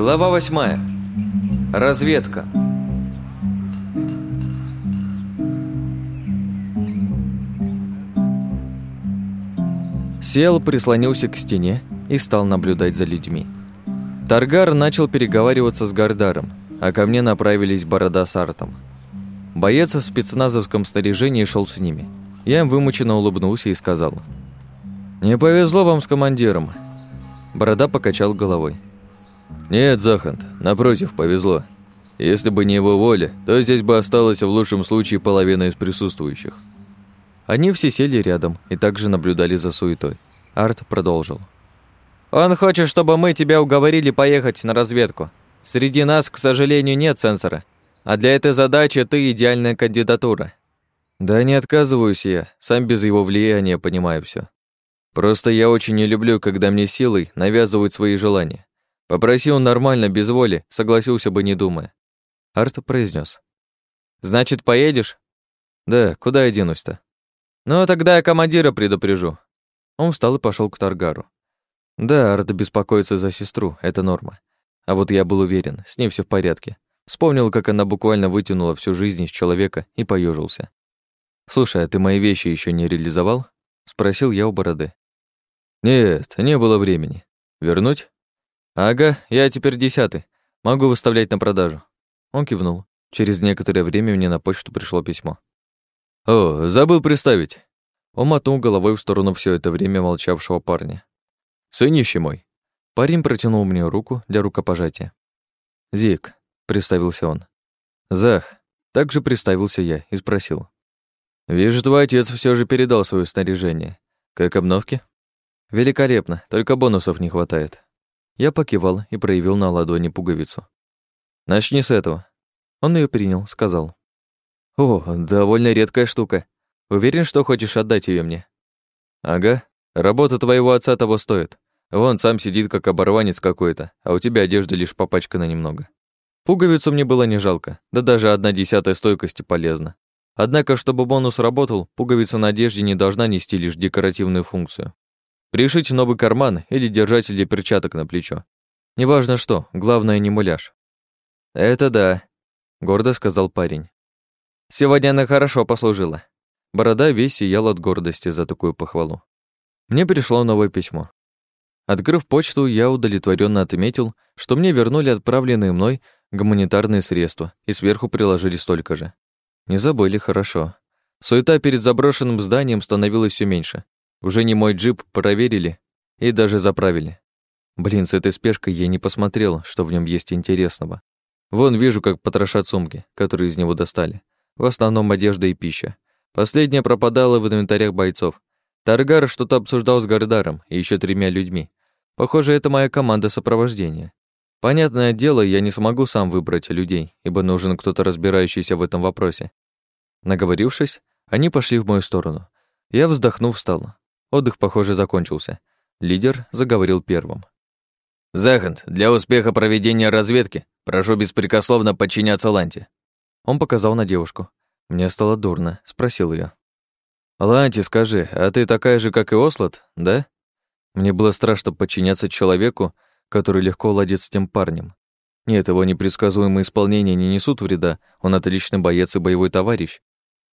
Глава восьмая. Разведка. Сел, прислонился к стене и стал наблюдать за людьми. Таргар начал переговариваться с Гардаром, а ко мне направились Борода с Артом. Боец в спецназовском снаряжении шел с ними. Я им вымученно улыбнулся и сказал. «Не повезло вам с командиром». Борода покачал головой. «Нет, Захант, напротив, повезло. Если бы не его воля, то здесь бы осталось в лучшем случае половина из присутствующих». Они все сели рядом и также наблюдали за суетой. Арт продолжил. «Он хочет, чтобы мы тебя уговорили поехать на разведку. Среди нас, к сожалению, нет сенсора. А для этой задачи ты идеальная кандидатура». «Да не отказываюсь я, сам без его влияния понимаю все. Просто я очень не люблю, когда мне силой навязывают свои желания. Попроси он нормально, без воли, согласился бы, не думая. Арт произнес: «Значит, поедешь?» «Да, куда я денусь-то?» «Ну, тогда я командира предупрежу». Он встал и пошел к Таргару. Да, Арт беспокоится за сестру, это норма. А вот я был уверен, с ней все в порядке. Вспомнил, как она буквально вытянула всю жизнь из человека и поежился. «Слушай, а ты мои вещи еще не реализовал?» — спросил я у бороды. «Нет, не было времени. Вернуть?» «Ага, я теперь десятый. Могу выставлять на продажу». Он кивнул. Через некоторое время мне на почту пришло письмо. «О, забыл представить». Он мотнул головой в сторону все это время молчавшего парня. «Сынище мой». Парень протянул мне руку для рукопожатия. «Зик», — представился он. «Зах», — также представился я и спросил. «Вижу, твой отец все же передал свое снаряжение. Как обновки?» «Великолепно, только бонусов не хватает». Я покивал и проявил на ладони пуговицу. «Начни с этого». Он ее принял, сказал. «О, довольно редкая штука. Уверен, что хочешь отдать ее мне?» «Ага, работа твоего отца того стоит. Вон сам сидит как оборванец какой-то, а у тебя одежда лишь попачкана немного. Пуговицу мне было не жалко, да даже одна десятая стойкости полезна. Однако, чтобы бонус работал, пуговица на одежде не должна нести лишь декоративную функцию. Пришить новый карман или держатель для перчаток на плечо. Неважно что, главное не муляж. «Это да», — гордо сказал парень. «Сегодня она хорошо послужила». Борода весь сиял от гордости за такую похвалу. Мне пришло новое письмо. Открыв почту, я удовлетворенно отметил, что мне вернули отправленные мной гуманитарные средства и сверху приложили столько же. Не забыли, хорошо. Суета перед заброшенным зданием становилась все меньше. Уже не мой джип проверили и даже заправили. Блин, с этой спешкой я не посмотрел, что в нем есть интересного. Вон вижу, как потрошат сумки, которые из него достали. В основном одежда и пища. Последняя пропадала в инвентарях бойцов. Таргар что-то обсуждал с Гардаром и еще тремя людьми. Похоже, это моя команда сопровождения. Понятное дело, я не смогу сам выбрать людей, ибо нужен кто-то разбирающийся в этом вопросе. Наговорившись, они пошли в мою сторону. Я, вздохнув, встал. Отдых, похоже, закончился. Лидер заговорил первым. «Захант, для успеха проведения разведки прошу беспрекословно подчиняться Ланте». Он показал на девушку. Мне стало дурно, спросил ее. «Ланти, скажи, а ты такая же, как и Ослот, да?» Мне было страшно подчиняться человеку, который легко ладит с тем парнем. Нет, его непредсказуемые исполнения не несут вреда, он отличный боец и боевой товарищ.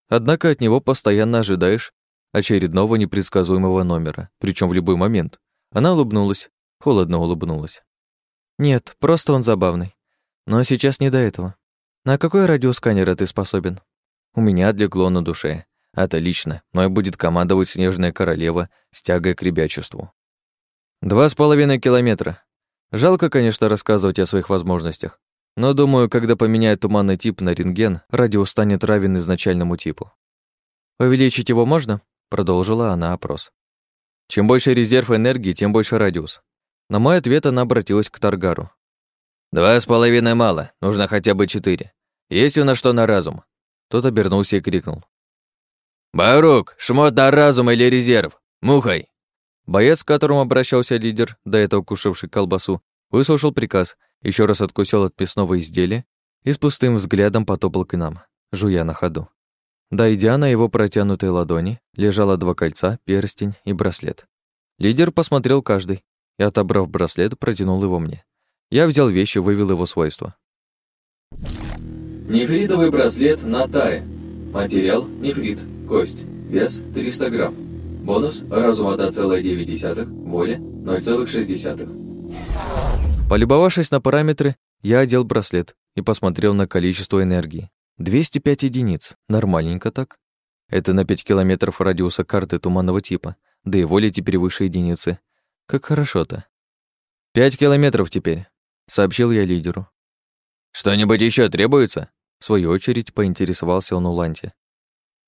Однако от него постоянно ожидаешь очередного непредсказуемого номера, причем в любой момент. Она улыбнулась, холодно улыбнулась. «Нет, просто он забавный. Но сейчас не до этого. На какой радиосканер ты способен?» «У меня отлегло на душе. Отлично, мной будет командовать снежная королева с тягой к ребячеству». «Два с половиной километра. Жалко, конечно, рассказывать о своих возможностях, но думаю, когда поменяют туманный тип на рентген, радиус станет равен изначальному типу. Увеличить его можно?» Продолжила она опрос. Чем больше резерв энергии, тем больше радиус. На мой ответ она обратилась к Таргару. «Два с половиной мало, нужно хотя бы четыре. Есть у нас что на разум?» Тот обернулся и крикнул. «Барук, шмот на разум или резерв! Мухой!» Боец, к которому обращался лидер, до этого кушавший колбасу, выслушал приказ, еще раз откусил от мясного изделия и с пустым взглядом потопал к нам, жуя на ходу. Дойдя на его протянутой ладони, лежало два кольца, перстень и браслет. Лидер посмотрел каждый и, отобрав браслет, протянул его мне. Я взял вещи, вывел его свойства. Нефритовый браслет на тае. Материал – нефрит, кость. Вес – 300 грамм. Бонус – разум 1,9, воля – 0,6. Полюбовавшись на параметры, я одел браслет и посмотрел на количество энергии. 205 единиц. Нормальненько так. Это на 5 километров радиуса карты туманного типа, да и воля теперь выше единицы. Как хорошо-то. «Пять километров теперь», — сообщил я лидеру. «Что-нибудь еще требуется?» В свою очередь поинтересовался он у Ланти.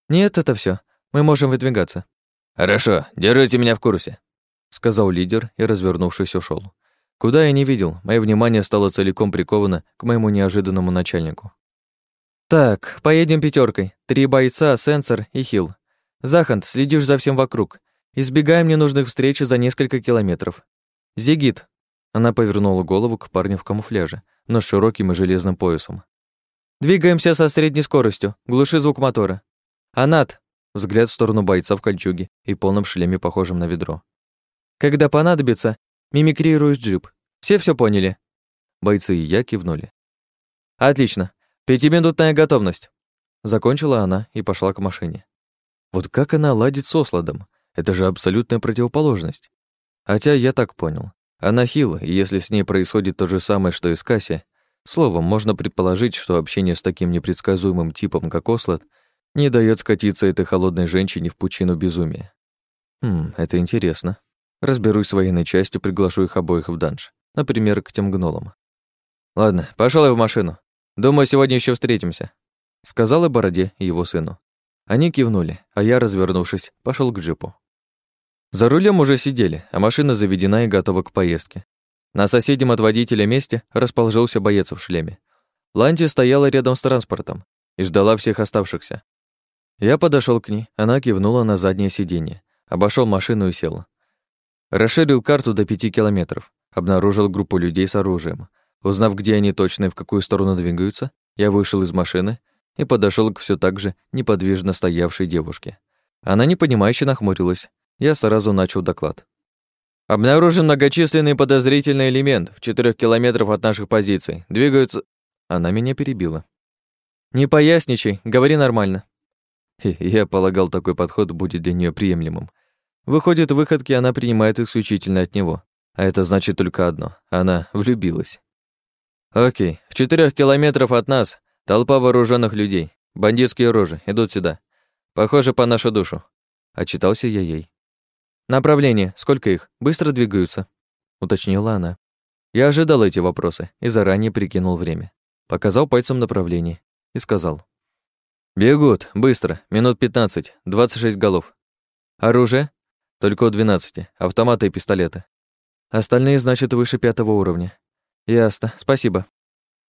«Нет, это все. Мы можем выдвигаться». «Хорошо, держите меня в курсе», — сказал лидер и, развернувшись, ушел. Куда я не видел, мое внимание стало целиком приковано к моему неожиданному начальнику. «Так, поедем пятеркой. Три бойца, сенсор и хил. Захант, следишь за всем вокруг. Избегаем ненужных встреч за несколько километров. Зигит». Она повернула голову к парню в камуфляже, но с широким и железным поясом. «Двигаемся со средней скоростью. Глуши звук мотора. Анат!» Взгляд в сторону бойца в кольчуге и полном шлеме, похожем на ведро. «Когда понадобится, мимикрируешь джип. Все все поняли?» Бойцы и я кивнули. «Отлично. Пятиминутная готовность». Закончила она и пошла к машине. Вот как она ладит с Осладом? Это же абсолютная противоположность. Хотя я так понял. Она хила, и если с ней происходит то же самое, что и с Касси, словом, можно предположить, что общение с таким непредсказуемым типом, как Ослад, не дает скатиться этой холодной женщине в пучину безумия. Хм, это интересно. Разберусь с военной частью, приглашу их обоих в данж. Например, к тем гнолам. Ладно, пошел я в машину. Думаю, сегодня еще встретимся. Сказала Бороде его сыну. Они кивнули, а я, развернувшись, пошел к джипу. За рулем уже сидели, а машина заведена и готова к поездке. На соседнем от водителя месте расположился боец в шлеме. Ланти стояла рядом с транспортом и ждала всех оставшихся. Я подошел к ней, она кивнула на заднее сиденье, обошел машину и сел. Расширил карту до пяти километров, обнаружил группу людей с оружием. Узнав, где они точно и в какую сторону двигаются, я вышел из машины и подошел к все так же неподвижно стоявшей девушке. Она непонимающе нахмурилась. Я сразу начал доклад. Обнаружен многочисленный подозрительный элемент в четырех километрах от наших позиций. Двигаются... Она меня перебила. Не поясничай, говори нормально. Я полагал, такой подход будет для нее приемлемым. Выходит, выходки она принимает исключительно от него. А это значит только одно. Она влюбилась. Окей, в четырех километров от нас толпа вооруженных людей. Бандитские рожи идут сюда. Похоже, по нашу душу. Отчитался я ей. Направление, сколько их? Быстро двигаются? Уточнила она. Я ожидал эти вопросы и заранее прикинул время. Показал пальцем направление и сказал. «Бегут, быстро, минут 15, 26 голов. Оружие? Только у 12, автоматы и пистолеты. Остальные, значит, выше пятого уровня. Ясно, спасибо».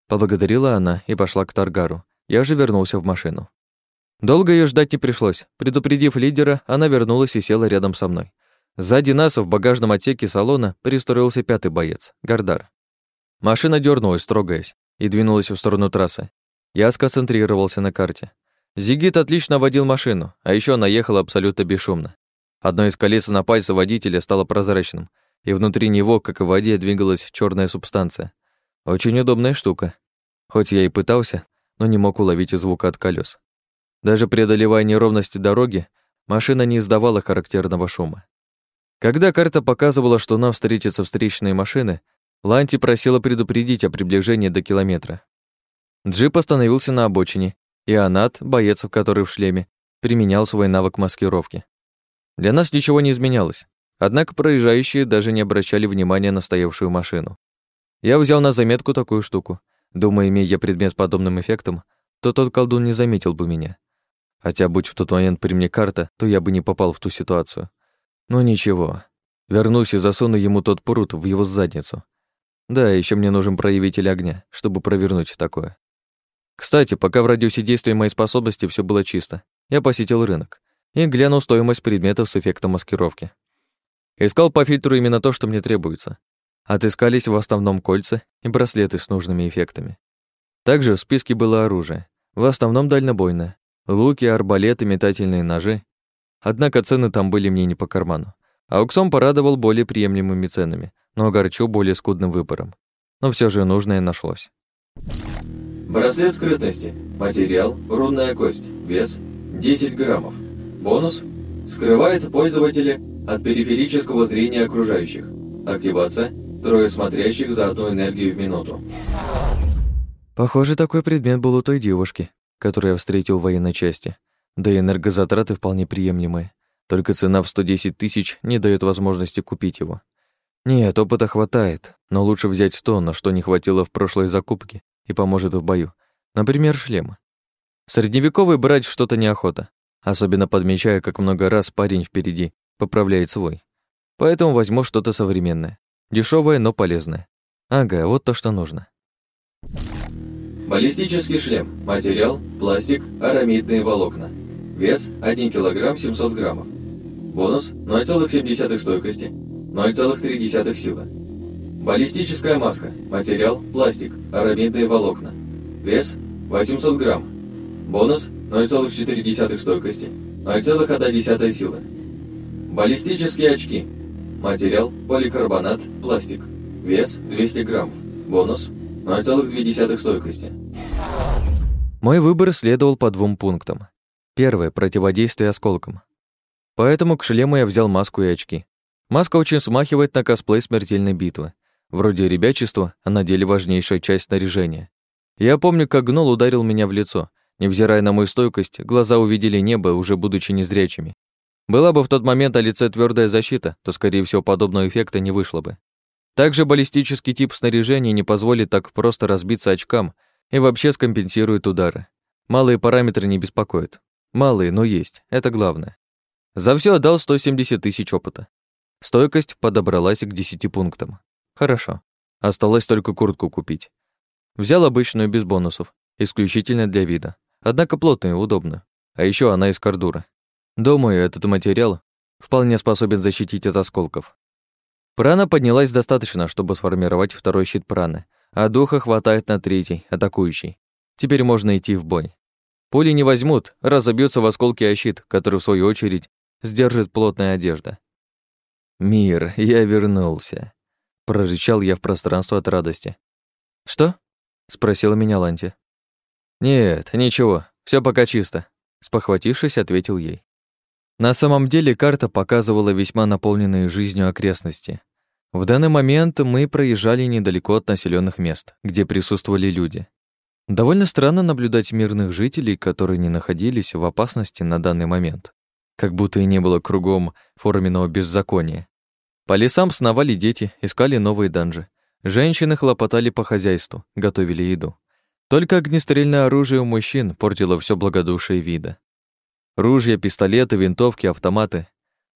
Поблагодарила она и пошла к Таргару. Я же вернулся в машину. Долго ее ждать не пришлось. Предупредив лидера, она вернулась и села рядом со мной. Сзади нас в багажном отсеке салона пристроился пятый боец, Гардар. Машина дернулась, строгаясь, и двинулась в сторону трассы. Я сконцентрировался на карте. Зигит отлично водил машину, а еще она ехала абсолютно бесшумно. Одно из колес на пальце водителя стало прозрачным, и внутри него, как в воде, двигалась черная субстанция. Очень удобная штука. Хоть я и пытался, но не мог уловить звука от колес. Даже преодолевая неровности дороги, машина не издавала характерного шума. Когда карта показывала, что нам встретятся встречные машины, Ланти просила предупредить о приближении до километра. Джип остановился на обочине, и Анат, боец, который в шлеме, применял свой навык маскировки. Для нас ничего не изменялось, однако проезжающие даже не обращали внимания на стоявшую машину. Я взял на заметку такую штуку. Думаю, имея предмет с подобным эффектом, то тот колдун не заметил бы меня. Хотя, будь в тот момент при мне карта, то я бы не попал в ту ситуацию. Но ничего. Вернусь и засуну ему тот прут в его задницу. Да, еще мне нужен проявитель огня, чтобы провернуть такое. Кстати, пока в радиусе действия моей способности все было чисто, я посетил рынок и глянул стоимость предметов с эффектом маскировки. Искал по фильтру именно то, что мне требуется. Отыскались в основном кольца и браслеты с нужными эффектами. Также в списке было оружие, в основном дальнобойное, луки, арбалеты, метательные ножи. Однако цены там были мне не по карману. Ауксон порадовал более приемлемыми ценами, но огорчил более скудным выбором. но все же нужное нашлось. Браслет скрытности. Материал – рунная кость. Вес – 10 граммов. Бонус – скрывает пользователя от периферического зрения окружающих. Активация – трое смотрящих за одну энергию в минуту. Похоже, такой предмет был у той девушки, которую я встретил в военной части. Да и энергозатраты вполне приемлемые. Только цена в 110 тысяч не дает возможности купить его. Нет, опыта хватает, но лучше взять то, на что не хватило в прошлой закупке и поможет в бою. Например, шлем. Средневековый брать что-то неохота, особенно подмечая, как много раз парень впереди поправляет свой. Поэтому возьму что-то современное. дешевое, но полезное. Ага, вот то, что нужно. Баллистический шлем. Материал – пластик, арамидные волокна. Вес – 1 кг 700 граммов. Бонус – 0,7 стойкости, 0,3 сила. Баллистическая маска. Материал – пластик, арамидные волокна. Вес – 800 грамм. Бонус – 0,4 стойкости, 0,1 сила. Баллистические очки. Материал – поликарбонат, пластик. Вес – 200 грамм. Бонус – 0,2 стойкости. Мой выбор следовал по двум пунктам. Первое – противодействие осколкам. Поэтому к шлему я взял маску и очки. Маска очень смахивает на косплей смертельной битвы. Вроде ребячества, а на деле важнейшая часть снаряжения. Я помню, как гнол ударил меня в лицо. Невзирая на мою стойкость, глаза увидели небо, уже будучи незрячими. Была бы в тот момент о лице твердая защита, то, скорее всего, подобного эффекта не вышло бы. Также баллистический тип снаряжения не позволит так просто разбиться очкам и вообще скомпенсирует удары. Малые параметры не беспокоят. Малые, но есть, это главное. За все отдал 170 тысяч опыта. Стойкость подобралась к 10 пунктам. Хорошо. Осталось только куртку купить. Взял обычную без бонусов, исключительно для вида. Однако плотная и удобно. А еще она из кордура. Думаю, этот материал вполне способен защитить от осколков. Прана поднялась достаточно, чтобы сформировать второй щит праны, а духа хватает на третий, атакующий. Теперь можно идти в бой. Пули не возьмут, разобьются в осколки о щит, который, в свою очередь, сдержит плотная одежда. «Мир, я вернулся», — прорычал я в пространство от радости. «Что?» — спросила меня Ланти. «Нет, ничего, все пока чисто», — спохватившись, ответил ей. На самом деле карта показывала весьма наполненные жизнью окрестности. В данный момент мы проезжали недалеко от населенных мест, где присутствовали люди. Довольно странно наблюдать мирных жителей, которые не находились в опасности на данный момент как будто и не было кругом форменного беззакония. По лесам сновали дети, искали новые данжи. Женщины хлопотали по хозяйству, готовили еду. Только огнестрельное оружие у мужчин портило все благодушие вида. Ружья, пистолеты, винтовки, автоматы.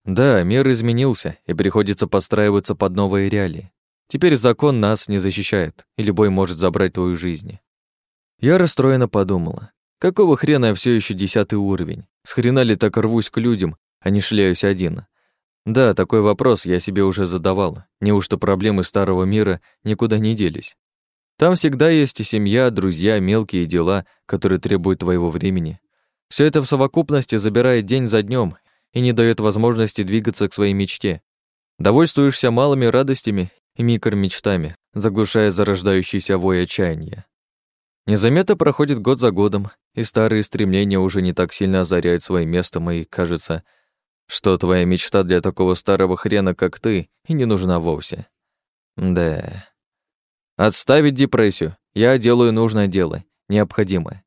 Да, мир изменился, и приходится подстраиваться под новые реалии. Теперь закон нас не защищает, и любой может забрать твою жизнь. Я расстроенно подумала. Какого хрена я все еще десятый уровень? С хрена ли так рвусь к людям, а не шляюсь один? Да, такой вопрос я себе уже задавал. Неужто проблемы старого мира никуда не делись? Там всегда есть и семья, друзья, мелкие дела, которые требуют твоего времени. Все это в совокупности забирает день за днем и не дает возможности двигаться к своей мечте. Довольствуешься малыми радостями и микромечтами, заглушая зарождающийся вой отчаяния. Незаметно проходит год за годом, и старые стремления уже не так сильно озаряют своим местом, и кажется, что твоя мечта для такого старого хрена, как ты, и не нужна вовсе. Да. Отставить депрессию. Я делаю нужное дело, необходимое.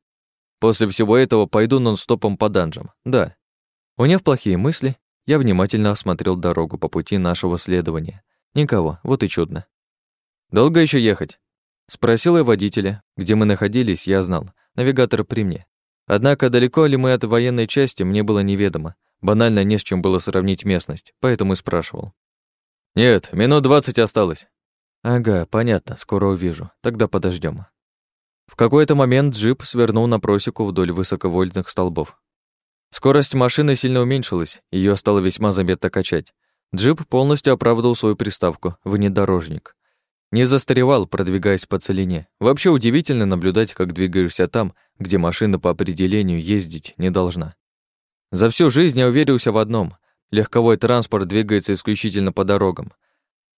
После всего этого пойду нон-стопом по данжам. Да. Уняв плохие мысли, я внимательно осмотрел дорогу по пути нашего следования. Никого, вот и чудно. Долго еще ехать? Спросил я водителя. Где мы находились, я знал. Навигатор при мне. Однако далеко ли мы от военной части, мне было неведомо. Банально не с чем было сравнить местность, поэтому и спрашивал. «Нет, минут двадцать осталось». «Ага, понятно, скоро увижу. Тогда подождем. В какой-то момент джип свернул на просеку вдоль высоковольтных столбов. Скорость машины сильно уменьшилась, ее стало весьма заметно качать. Джип полностью оправдывал свою приставку «внедорожник». Не застаревал, продвигаясь по целине. Вообще удивительно наблюдать, как двигаешься там, где машина по определению ездить не должна. За всю жизнь я уверился в одном. Легковой транспорт двигается исключительно по дорогам.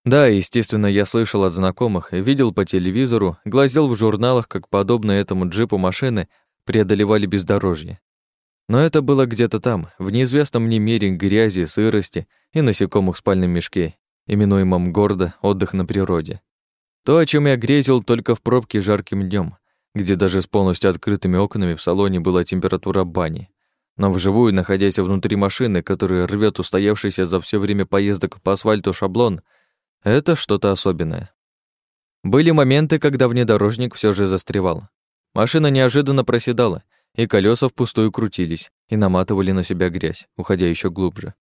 Да, естественно, я слышал от знакомых, видел по телевизору, глазел в журналах, как подобные этому джипу машины преодолевали бездорожье. Но это было где-то там, в неизвестном мне мире грязи, сырости и насекомых в спальном мешке, именуемом гордо отдых на природе. То, о чем я грезил только в пробке жарким днем, где даже с полностью открытыми окнами в салоне была температура бани. Но вживую, находясь внутри машины, которая рвет устоявшийся за все время поездок по асфальту шаблон, это что-то особенное. Были моменты, когда внедорожник все же застревал. Машина неожиданно проседала, и колеса впустую крутились и наматывали на себя грязь, уходя еще глубже.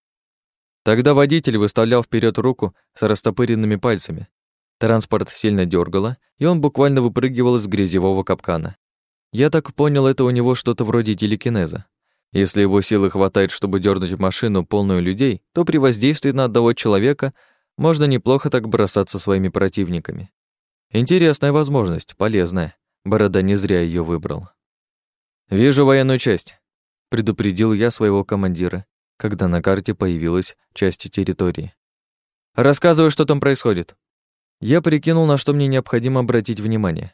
Тогда водитель выставлял вперед руку с растопыренными пальцами. Транспорт сильно дергало, и он буквально выпрыгивал из грязевого капкана. Я так понял, это у него что-то вроде телекинеза. Если его силы хватает, чтобы дернуть машину, полную людей, то при воздействии на одного человека можно неплохо так бросаться своими противниками. Интересная возможность, полезная. Борода не зря ее выбрал. «Вижу военную часть», — предупредил я своего командира, когда на карте появилась часть территории. «Рассказывай, что там происходит». Я прикинул, на что мне необходимо обратить внимание.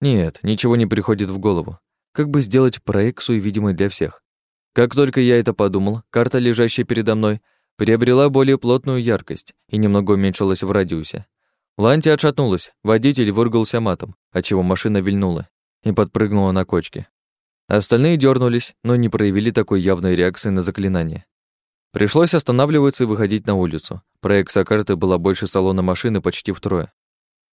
Нет, ничего не приходит в голову. Как бы сделать проекцию видимой для всех? Как только я это подумал, карта, лежащая передо мной, приобрела более плотную яркость и немного уменьшилась в радиусе. Ланти отшатнулась, водитель выругался матом, отчего машина вильнула и подпрыгнула на кочке. Остальные дернулись, но не проявили такой явной реакции на заклинание. Пришлось останавливаться и выходить на улицу. Проекция карты была больше салона машины почти втрое.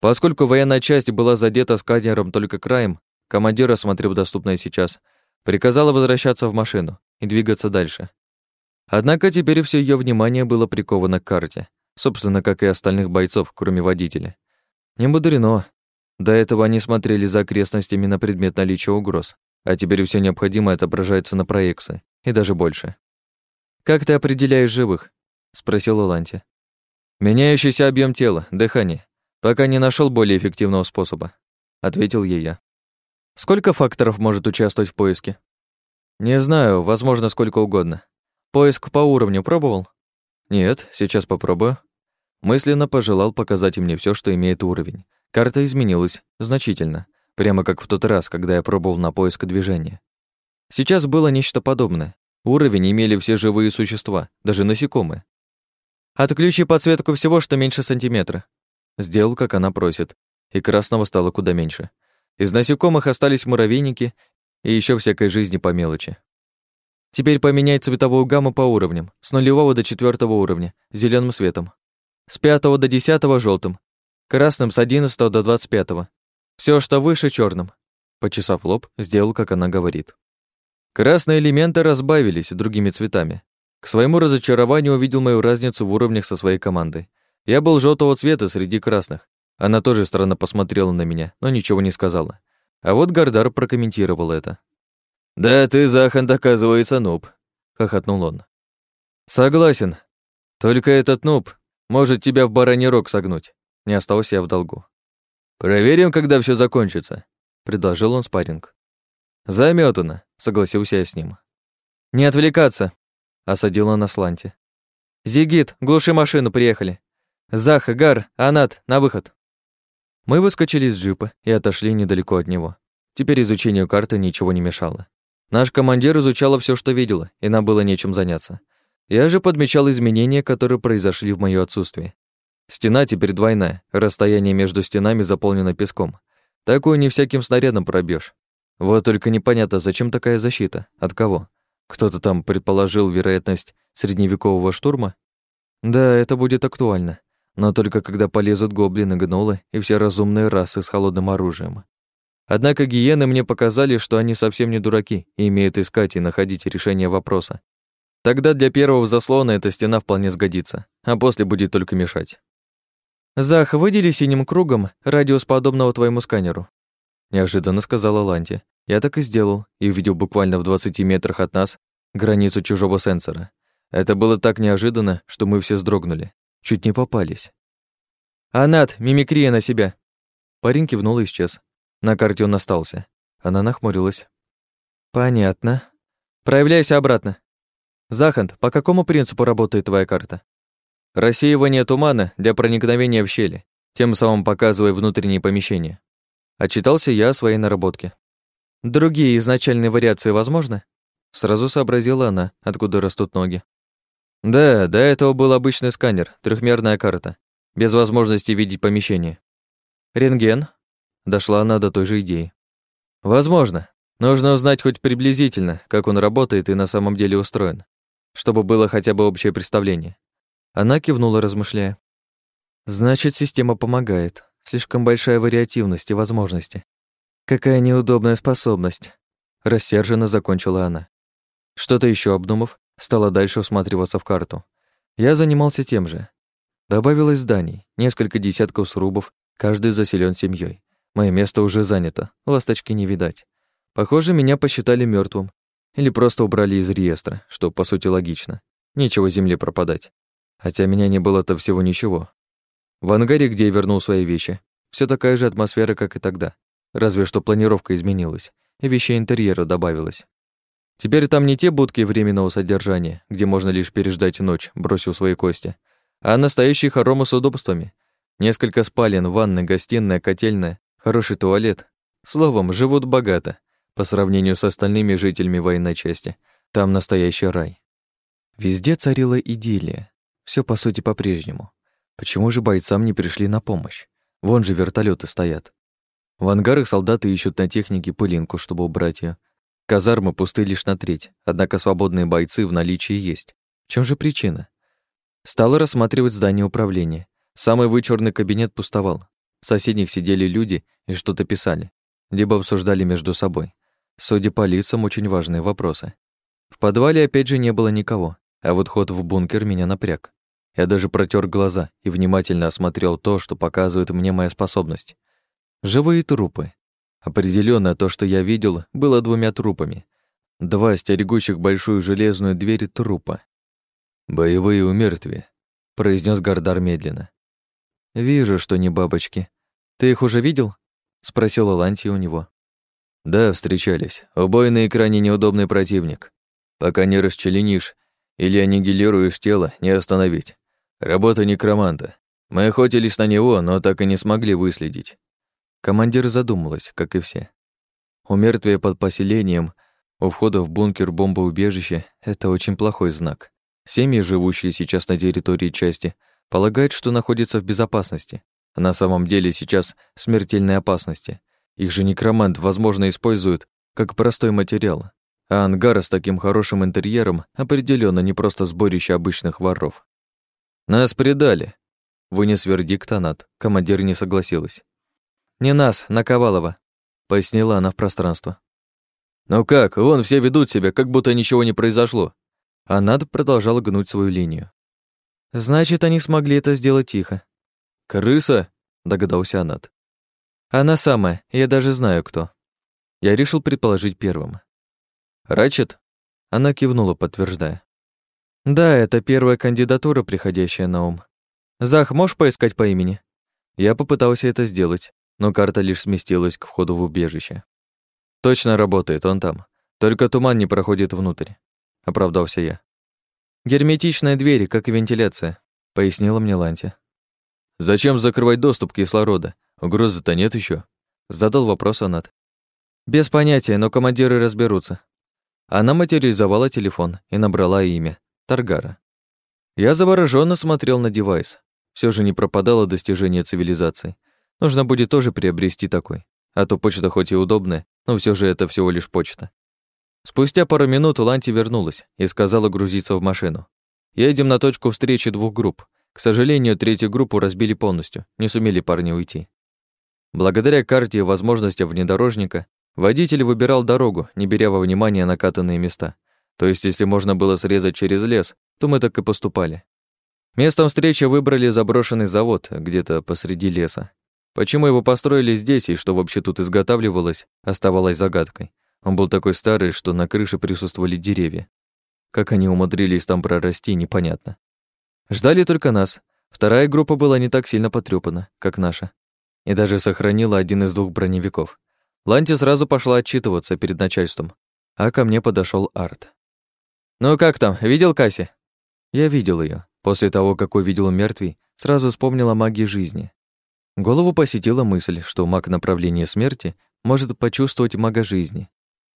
Поскольку военная часть была задета сканером только краем, командир, осмотрев доступное сейчас, приказала возвращаться в машину и двигаться дальше. Однако теперь все ее внимание было приковано к карте, собственно, как и остальных бойцов, кроме водителя. Не мудрено. До этого они смотрели за окрестностями на предмет наличия угроз, а теперь все необходимое отображается на проекции, и даже больше. «Как ты определяешь живых?» — спросил Ланти. «Меняющийся объем тела, дыхание. Пока не нашел более эффективного способа», — ответил ей я. «Сколько факторов может участвовать в поиске?» «Не знаю, возможно, сколько угодно. Поиск по уровню пробовал?» «Нет, сейчас попробую». Мысленно пожелал показать мне все, что имеет уровень. Карта изменилась значительно. Прямо как в тот раз, когда я пробовал на поиск движения. Сейчас было нечто подобное. Уровень имели все живые существа, даже насекомые. «Отключи подсветку всего, что меньше сантиметра». Сделал, как она просит, и красного стало куда меньше. Из насекомых остались муравейники и еще всякой жизни по мелочи. Теперь поменяй цветовую гамму по уровням, с нулевого до четвертого уровня, зеленым светом. С пятого до десятого желтым, красным с одиннадцатого до двадцать пятого, все, что выше черным. Почесав лоб, сделал, как она говорит. Красные элементы разбавились другими цветами. К своему разочарованию увидел мою разницу в уровнях со своей командой. Я был желтого цвета среди красных. Она тоже странно посмотрела на меня, но ничего не сказала. А вот Гардар прокомментировал это. «Да ты, Захан, оказывается, нуб», — хохотнул он. «Согласен. Только этот нуб может тебя в бараний рог согнуть». Не остался я в долгу. «Проверим, когда все закончится», — предложил он спарринг. «Замётано», — согласился я с ним. «Не отвлекаться», — осадила на сланте. «Зигит, глуши машину, приехали. Зах, Гар, Анат, на выход». Мы выскочили из джипа и отошли недалеко от него. Теперь изучению карты ничего не мешало. Наш командир изучала все, что видела, и нам было нечем заняться. Я же подмечал изменения, которые произошли в моё отсутствие. Стена теперь двойная, расстояние между стенами заполнено песком. Такую не всяким снарядом пробьешь. Вот только непонятно, зачем такая защита, от кого? Кто-то там предположил вероятность средневекового штурма? Да, это будет актуально. Но только когда полезут гоблины, гнолы и все разумные расы с холодным оружием. Однако гиены мне показали, что они совсем не дураки и имеют искать и находить решение вопроса. Тогда для первого заслона эта стена вполне сгодится, а после будет только мешать. «Зах, выдели синим кругом радиус подобного твоему сканеру», неожиданно сказала Ланти. Я так и сделал и увидел буквально в 20 метрах от нас границу чужого сенсора. Это было так неожиданно, что мы все вздрогнули. Чуть не попались. «Анат, мимикрия на себя!» Парень кивнул и исчез. На карте он остался. Она нахмурилась. «Понятно. Проявляйся обратно. Захант, по какому принципу работает твоя карта?» Рассеивание тумана для проникновения в щели, тем самым показывая внутренние помещения. Отчитался я о своей наработке. Другие изначальные вариации возможны? Сразу сообразила она, откуда растут ноги. Да, до этого был обычный сканер, трехмерная карта, без возможности видеть помещение. Рентген? Дошла она до той же идеи. Возможно. Нужно узнать хоть приблизительно, как он работает и на самом деле устроен, чтобы было хотя бы общее представление. Она кивнула, размышляя. Значит, система помогает. Слишком большая вариативность и возможности. Какая неудобная способность. Рассерженно закончила она. Что-то еще обдумав, стала дальше усматриваться в карту. Я занимался тем же. Добавилось зданий, несколько десятков срубов, каждый заселен семьей. Мое место уже занято, ласточки не видать. Похоже, меня посчитали мертвым Или просто убрали из реестра, что, по сути, логично. Нечего земле пропадать. Хотя меня не было-то всего ничего. В ангаре, где я вернул свои вещи, все такая же атмосфера, как и тогда. Разве что планировка изменилась, и вещей интерьера добавилось. Теперь там не те будки временного содержания, где можно лишь переждать ночь, бросив свои кости, а настоящие хоромы с удобствами. Несколько спален, ванны, гостиная, котельная, хороший туалет. Словом, живут богато. По сравнению с остальными жителями военной части, там настоящий рай. Везде царила идиллия. Все по сути по-прежнему. Почему же бойцам не пришли на помощь? Вон же вертолеты стоят. В ангарах солдаты ищут на технике пылинку, чтобы убрать ее. Казармы пусты лишь на треть, однако свободные бойцы в наличии есть. В чем же причина? Стала рассматривать здание управления. Самый вычурный кабинет пустовал. В соседних сидели люди и что-то писали, либо обсуждали между собой. Судя по лицам, очень важные вопросы. В подвале опять же не было никого, а вот ход в бункер меня напряг. Я даже протер глаза и внимательно осмотрел то, что показывает мне моя способность. Живые трупы. Определенно то, что я видел, было двумя трупами. Два стерегущих большую железную дверь трупа. «Боевые умертвия», — произнес Гардар медленно. «Вижу, что не бабочки. Ты их уже видел?» — спросил Ланти у него. Да, встречались. Убой на экране неудобный противник. Пока не расчленишь или аннигилируешь тело, не остановить. Работа некроманта. Мы охотились на него, но так и не смогли выследить. Командир задумалась, как и все. У мертвия под поселением, у входа в бункер бомбоубежище — это очень плохой знак. Семьи, живущие сейчас на территории части, полагают, что находятся в безопасности, а на самом деле сейчас смертельной опасности. Их же некромант, возможно, используют как простой материал, а ангар с таким хорошим интерьером определенно не просто сборище обычных воров. «Нас предали», — вынес вердикт Анат. Командир не согласилась. «Не нас, Наковалова», — пояснила она в пространство. «Ну как, вон все ведут себя, как будто ничего не произошло». Анат продолжал гнуть свою линию. «Значит, они смогли это сделать тихо». «Крыса?» — догадался Анат. Она самая, я даже знаю, кто. Я решил предположить первым. Рачет? Она кивнула, подтверждая. Да, это первая кандидатура, приходящая на ум. Зах, можешь поискать по имени? Я попытался это сделать, но карта лишь сместилась к входу в убежище. Точно работает, он там. Только туман не проходит внутрь, оправдался я. Герметичная дверь, как и вентиляция, пояснила мне Ланти. Зачем закрывать доступ кислорода? Угрозы-то нет еще. Задал вопрос Анат. Без понятия, но командиры разберутся. Она материализовала телефон и набрала имя Таргара. Я завороженно смотрел на девайс. Все же не пропадало достижение цивилизации. Нужно будет тоже приобрести такой. А то почта хоть и удобная, но все же это всего лишь почта. Спустя пару минут Ланти вернулась и сказала грузиться в машину. Едем на точку встречи двух групп. К сожалению, третью группу разбили полностью, не сумели парни уйти. Благодаря карте и возможностям внедорожника, водитель выбирал дорогу, не беря во внимание накатанные места. То есть, если можно было срезать через лес, то мы так и поступали. Местом встречи выбрали заброшенный завод где-то посреди леса. Почему его построили здесь и что вообще тут изготавливалось, оставалось загадкой. Он был такой старый, что на крыше присутствовали деревья. Как они умудрились там прорасти, непонятно. Ждали только нас. Вторая группа была не так сильно потрёпана, как наша и даже сохранила один из двух броневиков. Ланти сразу пошла отчитываться перед начальством, а ко мне подошел Арт. «Ну как там, видел Касси?» Я видел ее. После того, как увидел мертвей, сразу вспомнил о магии жизни. Голову посетила мысль, что маг направления смерти может почувствовать мага жизни.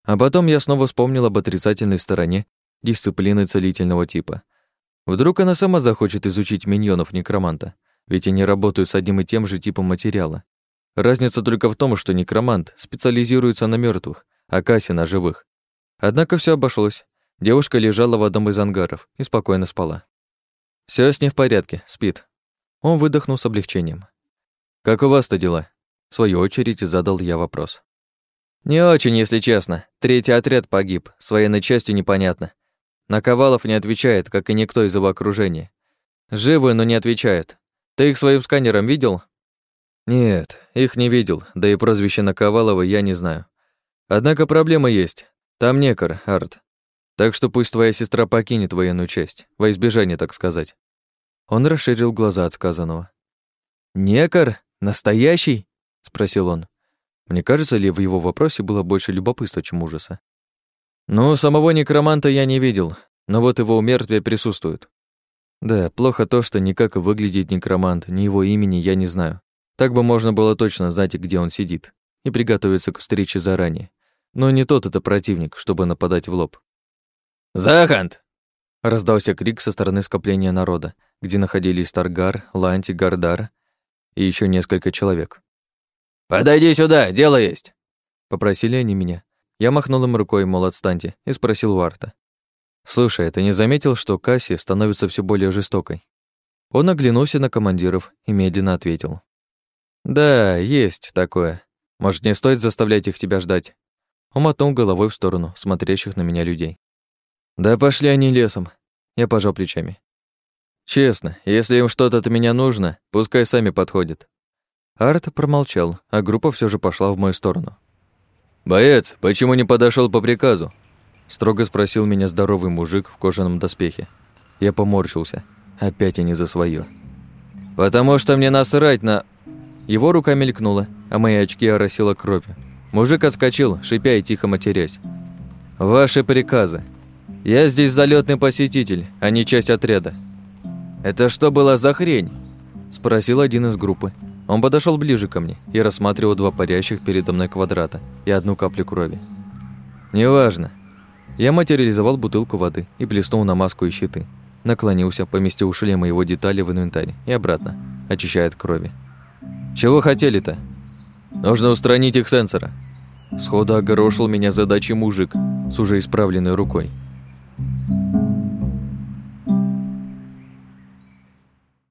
А потом я снова вспомнил об отрицательной стороне дисциплины целительного типа. Вдруг она сама захочет изучить миньонов некроманта, ведь они работают с одним и тем же типом материала. Разница только в том, что некромант специализируется на мертвых, а Касси на живых. Однако все обошлось. Девушка лежала в одном из ангаров и спокойно спала. Все с ней в порядке, спит. Он выдохнул с облегчением. «Как у вас-то дела?» В свою очередь задал я вопрос. «Не очень, если честно. Третий отряд погиб, с военной частью непонятно. Наковалов не отвечает, как и никто из его окружения. Живы, но не отвечают. Ты их своим сканером видел?» «Нет, их не видел, да и прозвище Наковалова я не знаю. Однако проблема есть. Там некор, Арт. Так что пусть твоя сестра покинет военную часть, во избежание, так сказать». Он расширил глаза от сказанного. «Некор? Настоящий?» — спросил он. Мне кажется ли в его вопросе было больше любопытства, чем ужаса. «Ну, самого некроманта я не видел, но вот его умертвие присутствует. Да, плохо то, что никак выглядит некромант, ни его имени я не знаю. Так бы можно было точно знать, где он сидит, и приготовиться к встрече заранее. Но не тот это противник, чтобы нападать в лоб. «Захант!» Раздался крик со стороны скопления народа, где находились Таргар, Ланти, Гардар и еще несколько человек. «Подойди сюда, дело есть!» Попросили они меня. Я махнул им рукой, мол, отстаньте, и спросил у. «Слушай, ты не заметил, что Касси становится все более жестокой?» Он оглянулся на командиров и медленно ответил. «Да, есть такое. Может, не стоит заставлять их тебя ждать?» Он мотнул головой в сторону смотрящих на меня людей. «Да пошли они лесом», — я пожал плечами. «Честно, если им что-то от меня нужно, пускай сами подходят». Арт промолчал, а группа все же пошла в мою сторону. «Боец, почему не подошел по приказу?» Строго спросил меня здоровый мужик в кожаном доспехе. Я поморщился. Опять они за свое. «Потому что мне насрать на...» Его рука мелькнула, а мои очки оросила кровью. Мужик отскочил, шипя и тихо матерясь. «Ваши приказы. Я здесь залетный посетитель, а не часть отряда». «Это что было за хрень?» Спросил один из группы. Он подошел ближе ко мне и рассматривал два парящих передо мной квадрата и одну каплю крови. «Неважно». Я материализовал бутылку воды и плеснул на маску и щиты. Наклонился, поместил шлем и его детали в инвентарь и обратно, очищая от крови. «Чего хотели-то?» «Нужно устранить их сенсора». Сходу огорошил меня задачей мужик с уже исправленной рукой.